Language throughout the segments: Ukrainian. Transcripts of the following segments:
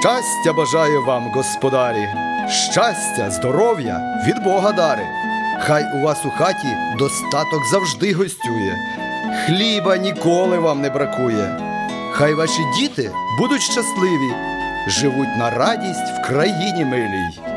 Щастя бажаю вам, господарі, щастя, здоров'я від Бога дари. Хай у вас у хаті достаток завжди гостює, хліба ніколи вам не бракує. Хай ваші діти будуть щасливі, живуть на радість в країні милій.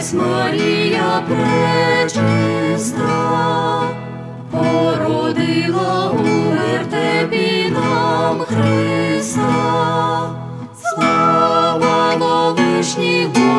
Вифлеємі Марія пречиста, породила у вертепі нам Христа. Слава Вовишній Богу,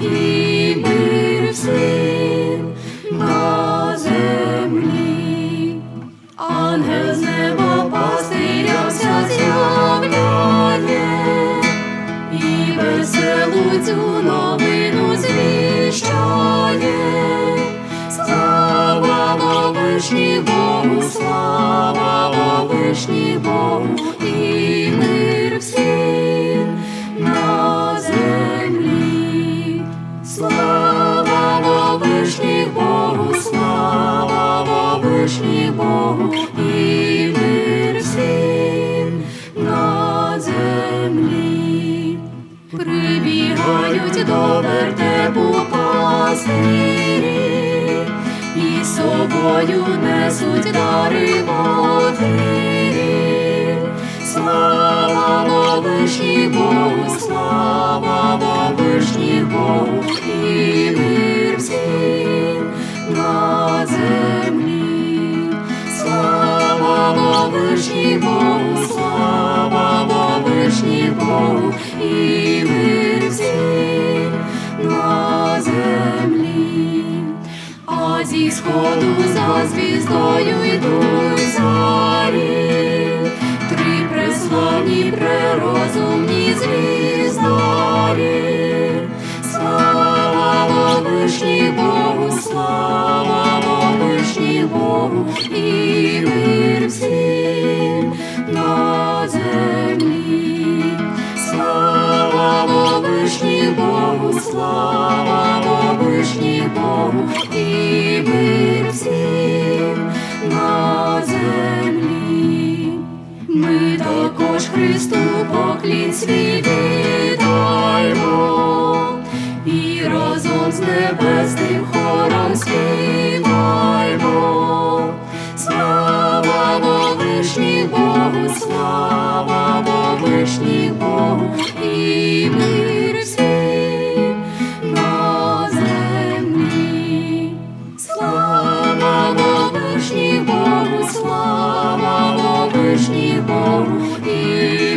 і мир всім на землі. Ангел з неба пастирям ся з'являє, і веселу цю новину звіщає. Слава Вовишній Богу, слава Вовишній Богу, Вовишній Богу, і мир всім на землі. Прибігають до вертепу пастирі, і собою несуть дари води. Слава Богу, слава Вовишній Богу, слава вишній Богу, і ми всі на землі. А зі сходу за звіздою йдуть зарі, три преславні, прерозумні звіздарі. Богу, слава Вовишній Богу, і мир всім на землі. Ми також Христу поклін свій віддаймо, і разом з небесним хором співаймо. Слава Богу, слава Вовишній Богу, і ми Всевышний Бог, и